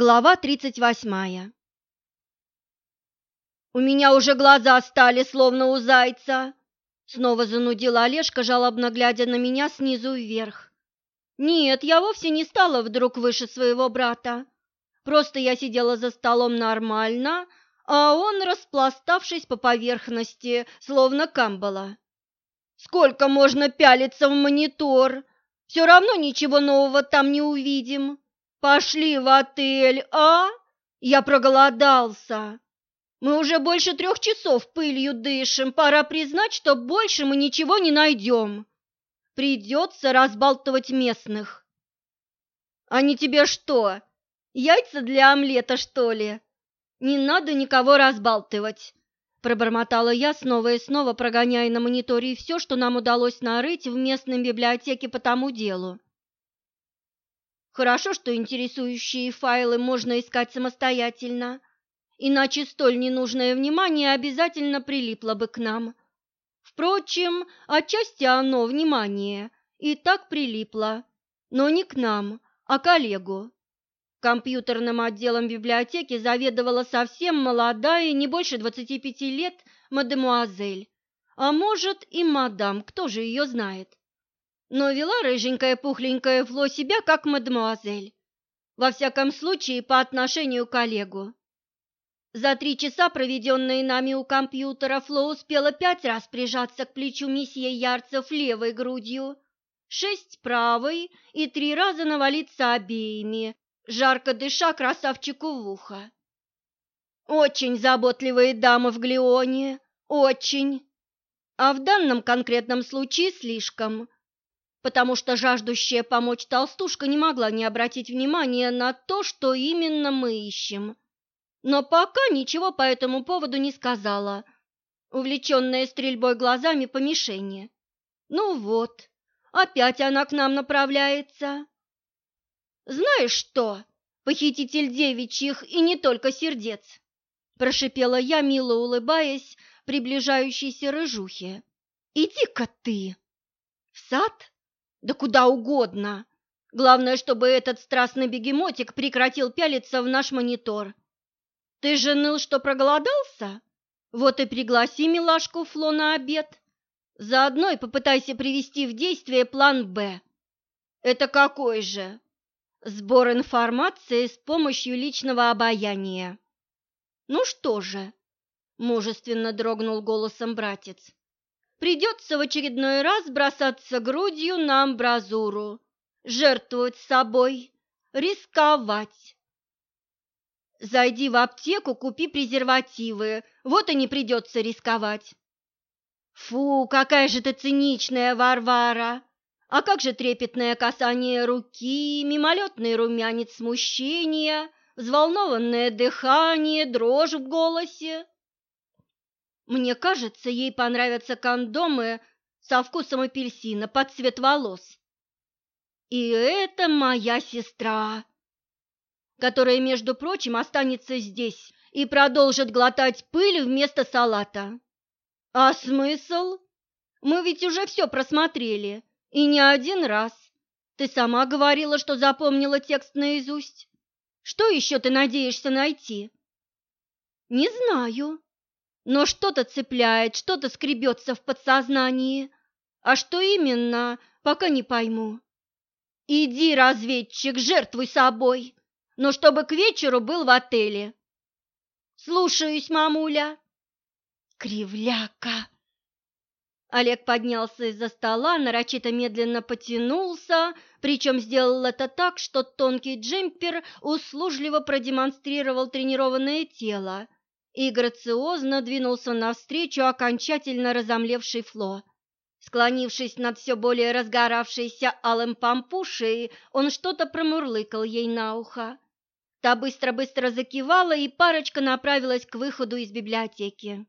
Глава тридцать восьмая «У меня уже глаза стали, словно у зайца!» Снова занудила Олежка, жалобно глядя на меня снизу вверх. «Нет, я вовсе не стала вдруг выше своего брата. Просто я сидела за столом нормально, а он, распластавшись по поверхности, словно камбала. Сколько можно пялиться в монитор? Все равно ничего нового там не увидим. Пошли в отель, а? Я проголодался. Мы уже больше трех часов пылью дышим. Пора признать, что больше мы ничего не найдем. Придется разбалтывать местных. Они тебе что, яйца для омлета, что ли? Не надо никого разбалтывать. Пробормотала я снова и снова, прогоняя на мониторе все, что нам удалось нарыть в местной библиотеке по тому делу. Хорошо, что интересующие файлы можно искать самостоятельно, иначе столь ненужное внимание обязательно прилипло бы к нам. Впрочем, отчасти оно, внимание, и так прилипло, но не к нам, а коллегу. Компьютерным отделом библиотеки заведовала совсем молодая, не больше 25 лет, мадемуазель, а может и мадам, кто же ее знает. Но вела рыженькая пухленькая Фло себя как мадемуазель, во всяком случае по отношению к коллегу. За три часа, проведенные нами у компьютера, Фло успела пять раз прижаться к плечу месье Ярцев левой грудью, шесть правой и три раза навалиться обеими, жарко дыша красавчику в ухо. Очень заботливые дамы в Глионе, очень. А в данном конкретном случае слишком, потому что жаждущая помочь толстушка не могла не обратить внимания на то, что именно мы ищем. Но пока ничего по этому поводу не сказала, увлеченная стрельбой глазами по мишени. Ну вот, опять она к нам направляется. «Знаешь что, похититель девичьих и не только сердец!» Прошипела я, мило улыбаясь, приближающейся рыжухе. «Иди-ка ты!» «В сад? Да куда угодно! Главное, чтобы этот страстный бегемотик прекратил пялиться в наш монитор. Ты же ныл, что проголодался? Вот и пригласи милашку Фло на обед. Заодно и попытайся привести в действие план «Б». Это какой же? Сбор информации с помощью личного обаяния. Ну что же, мужественно дрогнул голосом братец. Придется в очередной раз бросаться грудью на амбразуру, жертвовать собой, рисковать. Зайди в аптеку, купи презервативы, вот и не придется рисковать. Фу, какая же ты циничная, Варвара! А как же трепетное касание руки, мимолетный румянец смущения, взволнованное дыхание, дрожь в голосе? Мне кажется, ей понравятся кондомы со вкусом апельсина под цвет волос. И это моя сестра, которая, между прочим, останется здесь и продолжит глотать пыль вместо салата. А смысл? Мы ведь уже все просмотрели и не один раз. Ты сама говорила, что запомнила текст наизусть. Что еще ты надеешься найти? Не знаю. Но что-то цепляет, что-то скребется в подсознании. А что именно, пока не пойму. Иди, разведчик, жертвуй собой, но чтобы к вечеру был в отеле. Слушаюсь, мамуля. Кривляка. Олег поднялся из-за стола, нарочито медленно потянулся, причем сделал это так, что тонкий джемпер услужливо продемонстрировал тренированное тело и грациозно двинулся навстречу окончательно разомлевшей Фло. Склонившись над все более разгоравшейся алым пампушей, он что-то промурлыкал ей на ухо. Та быстро-быстро закивала, и парочка направилась к выходу из библиотеки.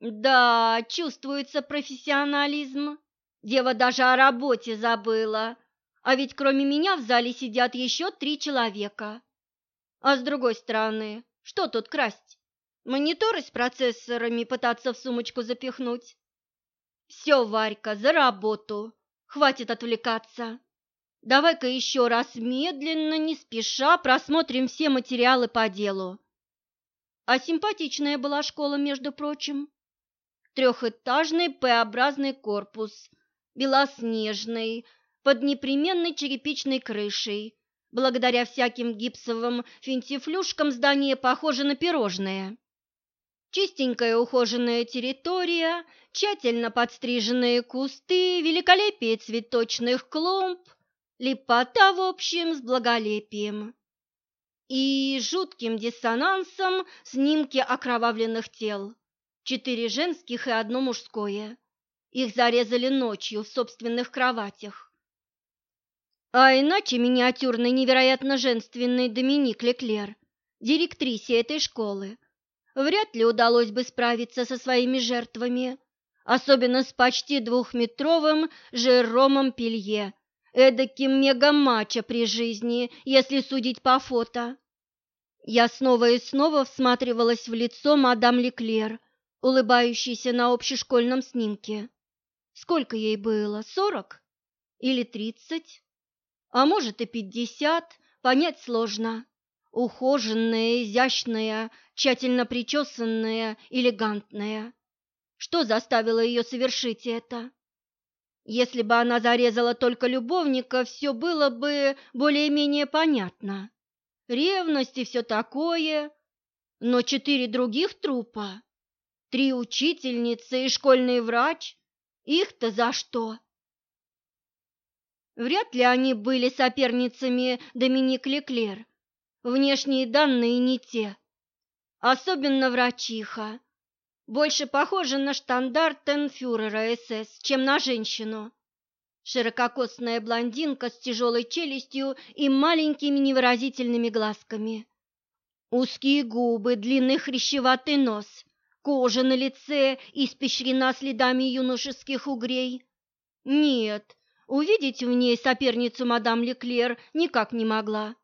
Да, чувствуется профессионализм. Дева даже о работе забыла. А ведь кроме меня в зале сидят еще три человека. А с другой стороны, что тут красть? Мониторы с процессорами пытаться в сумочку запихнуть? Все, Варька, за работу. Хватит отвлекаться. Давай-ка еще раз медленно, не спеша просмотрим все материалы по делу. А симпатичная была школа, между прочим. Трехэтажный П-образный корпус, белоснежный, под непременной черепичной крышей. Благодаря всяким гипсовым финтифлюшкам здание похоже на пирожное. Чистенькая ухоженная территория, тщательно подстриженные кусты, великолепие цветочных клумб, лепота, в общем, с благолепием. И жутким диссонансом снимки окровавленных тел. Четыре женских и одно мужское. Их зарезали ночью в собственных кроватях. А иначе миниатюрный, невероятно женственный Доминик Леклер, директрисе этой школы, вряд ли удалось бы справиться со своими жертвами, особенно с почти двухметровым Жеромом Пелье, эдаким мегамачо при жизни, если судить по фото. Я снова и снова всматривалась в лицо мадам Леклер, улыбающейся на общешкольном снимке. Сколько ей было, сорок или тридцать? А может и пятьдесят, понять сложно ухоженная, изящная, тщательно причесанная, элегантная. Что заставило ее совершить это? Если бы она зарезала только любовника, все было бы более-менее понятно. Ревность и все такое. Но четыре других трупа, три учительницы и школьный врач, их-то за что? Вряд ли они были соперницами Доминик Леклер, Внешние данные не те. Особенно врачиха. Больше похожа на штандартенфюрера СС, чем на женщину. Ширококосная блондинка с тяжелой челюстью и маленькими невыразительными глазками. Узкие губы, длинный хрящеватый нос, кожа на лице испещрена следами юношеских угрей. Нет, увидеть в ней соперницу мадам Леклер никак не могла.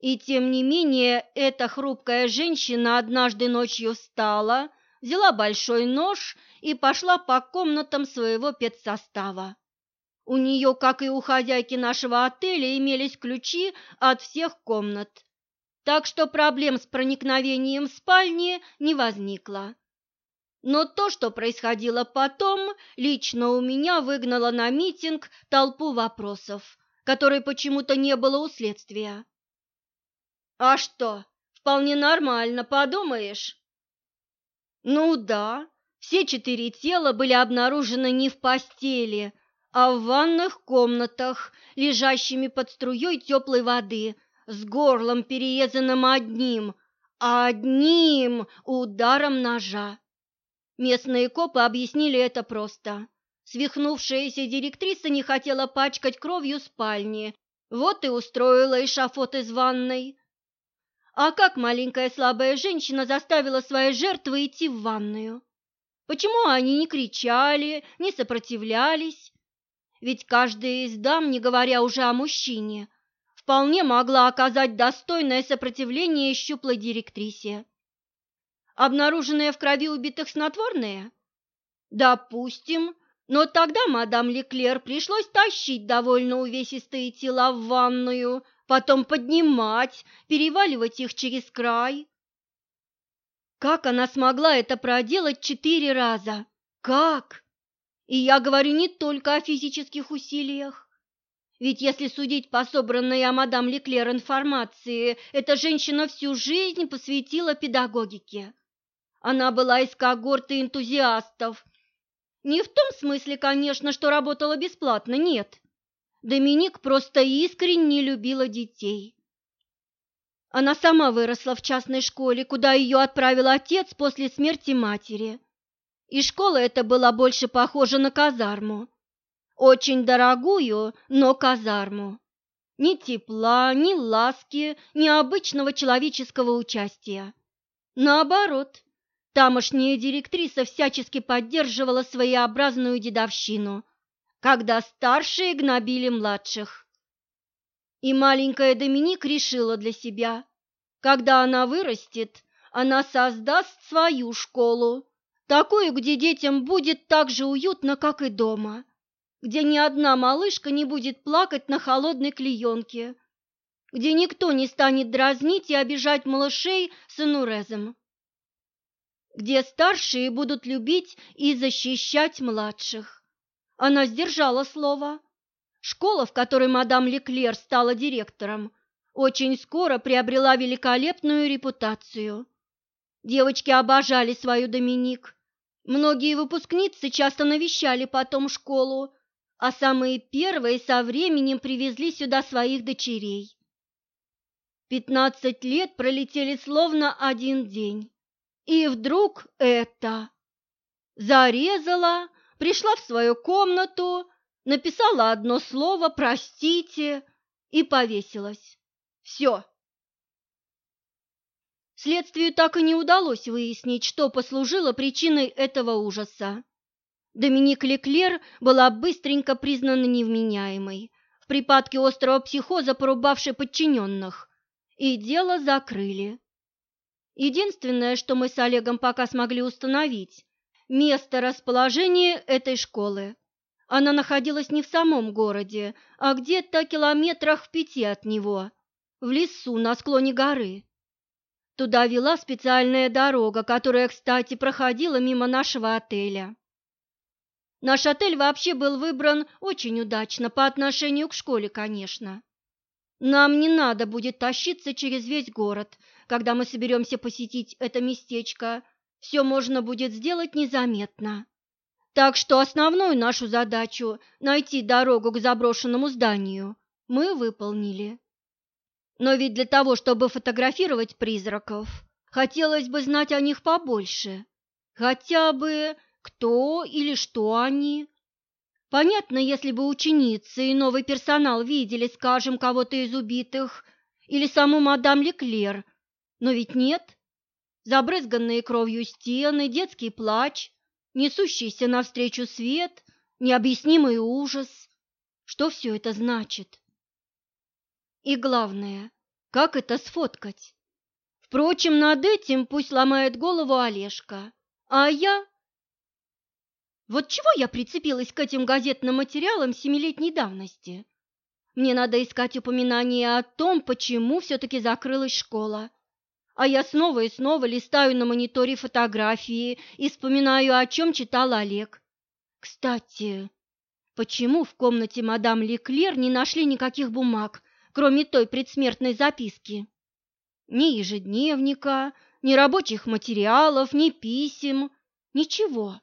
И тем не менее эта хрупкая женщина однажды ночью встала, взяла большой нож и пошла по комнатам своего педсостава. У нее, как и у хозяйки нашего отеля, имелись ключи от всех комнат, так что проблем с проникновением в спальни не возникло. Но то, что происходило потом, лично у меня выгнало на митинг толпу вопросов, которой почему-то не было у следствия. А что, вполне нормально, подумаешь? Ну да, все четыре тела были обнаружены не в постели, а в ванных комнатах, лежащими под струей теплой воды, с горлом перерезанным одним, одним ударом ножа. Местные копы объяснили это просто. Свихнувшаяся директриса не хотела пачкать кровью спальни, вот и устроила эшафот из ванной. А как маленькая слабая женщина заставила свои жертвы идти в ванную? Почему они не кричали, не сопротивлялись? Ведь каждая из дам, не говоря уже о мужчине, вполне могла оказать достойное сопротивление щуплой директрисе. Обнаруженное в крови убитых снотворное? Допустим, но тогда мадам Леклер пришлось тащить довольно увесистые тела в ванную, потом поднимать, переваливать их через край. Как она смогла это проделать четыре раза? Как? И я говорю не только о физических усилиях. Ведь если судить по собранной о мадам Леклер информации, эта женщина всю жизнь посвятила педагогике. Она была из когорты энтузиастов. Не в том смысле, конечно, что работала бесплатно, нет. Доминик просто искренне любила детей. Она сама выросла в частной школе, куда ее отправил отец после смерти матери. И школа эта была больше похожа на казарму. Очень дорогую, но казарму. Ни тепла, ни ласки, ни обычного человеческого участия. Наоборот, тамошняя директриса всячески поддерживала своеобразную дедовщину – когда старшие гнобили младших. И маленькая Доминик решила для себя, когда она вырастет, она создаст свою школу, такую, где детям будет так же уютно, как и дома, где ни одна малышка не будет плакать на холодной клеенке, где никто не станет дразнить и обижать малышей с инурезом, где старшие будут любить и защищать младших. Она сдержала слово. Школа, в которой мадам Леклер стала директором, очень скоро приобрела великолепную репутацию. Девочки обожали свою Доминик. Многие выпускницы часто навещали потом школу, а самые первые со временем привезли сюда своих дочерей. Пятнадцать лет пролетели словно один день. И вдруг это... Зарезала, пришла в свою комнату, написала одно слово «простите» и повесилась. Все. Следствию так и не удалось выяснить, что послужило причиной этого ужаса. Доминик Леклер была быстренько признана невменяемой, в припадке острого психоза порубавшей подчиненных, и дело закрыли. Единственное, что мы с Олегом пока смогли установить – место расположения этой школы. Она находилась не в самом городе, а где-то километрах в пяти от него, в лесу на склоне горы. Туда вела специальная дорога, которая, кстати, проходила мимо нашего отеля. Наш отель вообще был выбран очень удачно по отношению к школе, конечно. Нам не надо будет тащиться через весь город, когда мы соберемся посетить это местечко. Все можно будет сделать незаметно. Так что основную нашу задачу – найти дорогу к заброшенному зданию – мы выполнили. Но ведь для того, чтобы фотографировать призраков, хотелось бы знать о них побольше. Хотя бы кто или что они. Понятно, если бы ученицы и новый персонал видели, скажем, кого-то из убитых или саму мадам Леклер, но ведь нет. Забрызганные кровью стены, детский плач, несущийся навстречу свет, необъяснимый ужас. Что все это значит? И главное, как это сфоткать? Впрочем, над этим пусть ломает голову Олежка, а я вот чего я прицепилась к этим газетным материалам семилетней давности? Мне надо искать упоминание о том, почему все-таки закрылась школа. А я снова и снова листаю на мониторе фотографии и вспоминаю, о чем читал Олег. Кстати, почему в комнате мадам Леклер не нашли никаких бумаг, кроме той предсмертной записки? Ни ежедневника, ни рабочих материалов, ни писем, ничего.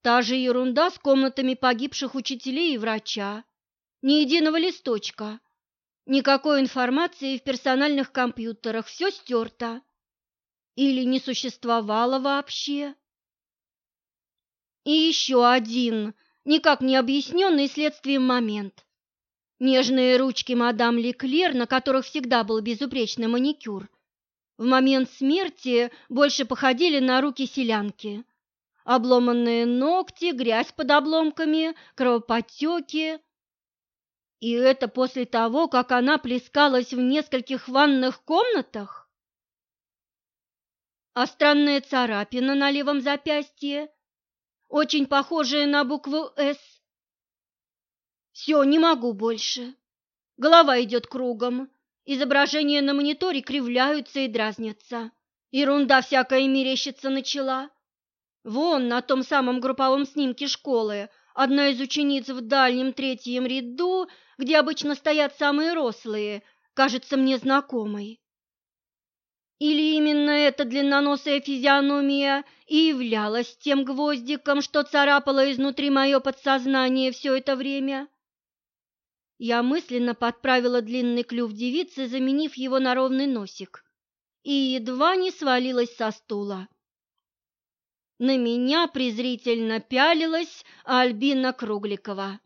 Та же ерунда с комнатами погибших учителей и врача. Ни единого листочка. Никакой информации в персональных компьютерах, все стерто. Или не существовало вообще. И еще один, никак не объясненный следствием момент. Нежные ручки мадам Леклер, на которых всегда был безупречный маникюр, в момент смерти больше походили на руки селянки – обломанные ногти, грязь под обломками, кровоподтеки. И это после того, как она плескалась в нескольких ванных комнатах? А странная царапина на левом запястье, очень похожая на букву «С». Все, не могу больше. Голова идет кругом, изображения на мониторе кривляются и дразнятся. Ерунда всякая мерещится начала. Вон на том самом групповом снимке школы одна из учениц в дальнем третьем ряду, где обычно стоят самые рослые, кажется мне знакомой. Или именно эта длинноносая физиономия и являлась тем гвоздиком, что царапало изнутри мое подсознание все это время? Я мысленно подправила длинный клюв девицы, заменив его на ровный носик, и едва не свалилась со стула. На меня презрительно пялилась Альбина Кругликова.